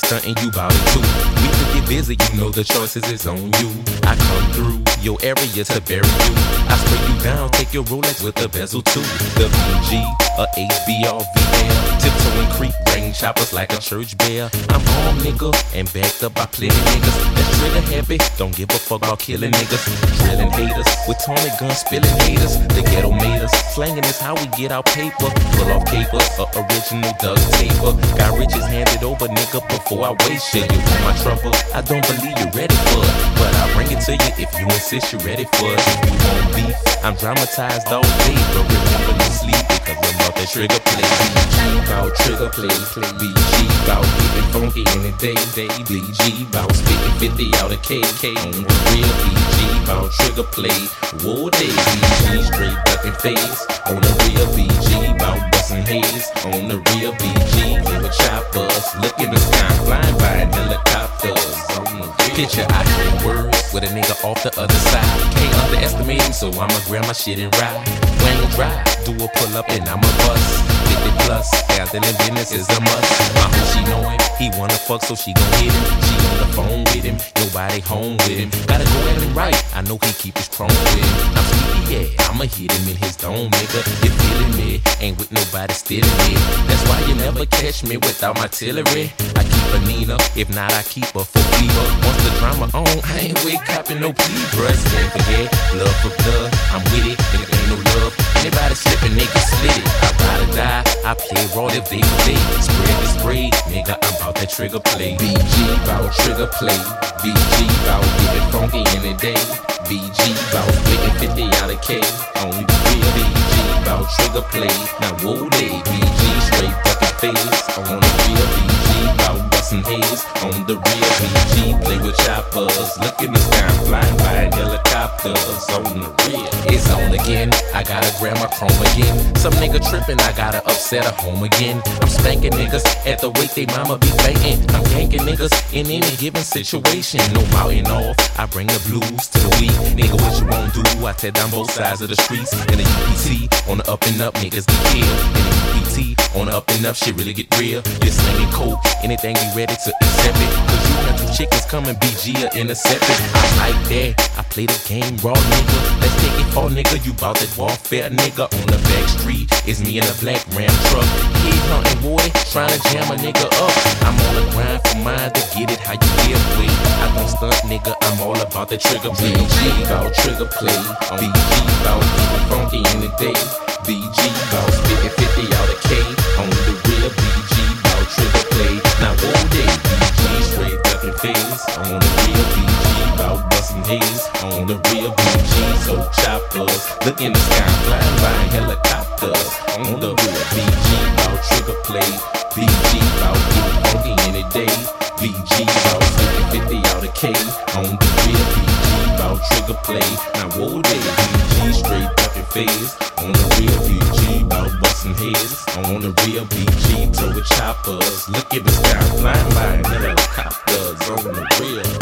stunting, you bout too. We could get busy, you know the choices is on you. I come through your area to bury you. I spray you down, take your Rolex with the bezel too. The BG, a HBR VL. Tiptoe and creep, bring choppers like a church bell. I'm home, nigga, and backed up by plenty niggas. Trigger heavy, don't give a fuck about killing niggas. Drilling haters, with Tommy guns spilling haters. The ghetto made us. Slanging is how we get our paper. Pull off capers, a original duct taper. Got riches handed over, nigga, before I waste shit. You want my trouble? I don't believe you're ready for it. But I'll bring it to you if you insist you're ready for it. If want beef, I'm dramatized all day. But remember to sleep because I'm trigger play. BG bout trigger play. BG bout getting funky any day. day. BG bout spitting 50 out of KK. On the real BG bout trigger play. War day. BG straight ducking face. On the real BG bout busting haze. On the real BG with choppers. Look in the sky flying by in helicopters. On the real. Picture I with a nigga off the other side. Can't underestimate him, so I'ma grab my shit and ride. When Wayne drive, do a pull up and I'ma bust. 50 plus, handling business is a must. My hoe, she know him, he wanna fuck, so she gon' hit him. She on the phone with him, nobody home with him. Gotta go at him right, I know he keep his chrome with. I'm sneaky, yeah, I'ma hit him in his dome, nigga. You feeling me? Ain't with nobody stealing me. That's why you never catch me without my tillery. I keep a Nina, if not, I keep a for fever. Once the drama on, I ain't with copping no pee, bruh. Can't forget, love for blood, I'm with it, nigga ain't no love. Anybody slipping, they can slit it. I ride or die, I play raw if they play. Spread the spray, nigga, I'm about that trigger play. BG bout trigger play. BG bout getting funky any day. BG bout splitting 50 out of K. Only BG bout trigger play. Now whoa day, BG straight fucking face. On the real BG bout busting haze. On the real BG play with choppers. Look in the sky, flying by helicopters. On the real, it's on again. I gotta grab my chrome again. Some nigga tripping, I gotta upset a home again. I'm spanking niggas at the weight they mama be fainting. I'm ganking niggas in any given situation. No mountain off, I bring the blues to the weak. Nigga, what you won't do? I tear down both sides of the streets. In the UPT, on the up and up, niggas get killed. In the UPT, on the up and up, shit really get real. You're slinging coke, anything be ready to accept it. Cause you got two chickens coming, BG or intercept it. I like that, I play the game raw, nigga. Let's take it all, nigga, you bout that warfare, nigga. On the back street, it's me in a black ram truck. Kid hunting boy, trying to jam a nigga up. I'm on the grind for mine to get it how you live with. I don't stunt, nigga, I'm all about the trigger play. BG bout trigger play. BG bout straight. On the real BG bout busting haze. On the real BG, so choppers. Look in the sky, flying by helicopters. On the real BG bout trigger play. BG bout getting funky any day. BG bout spitting 50 out of K. On the real BG bout trigger play. Now whoa day, BG straight ducking face. On the real BG bout busting heads. On the real BG throw with choppers. Look at the sky flying by in helicopters. On the real.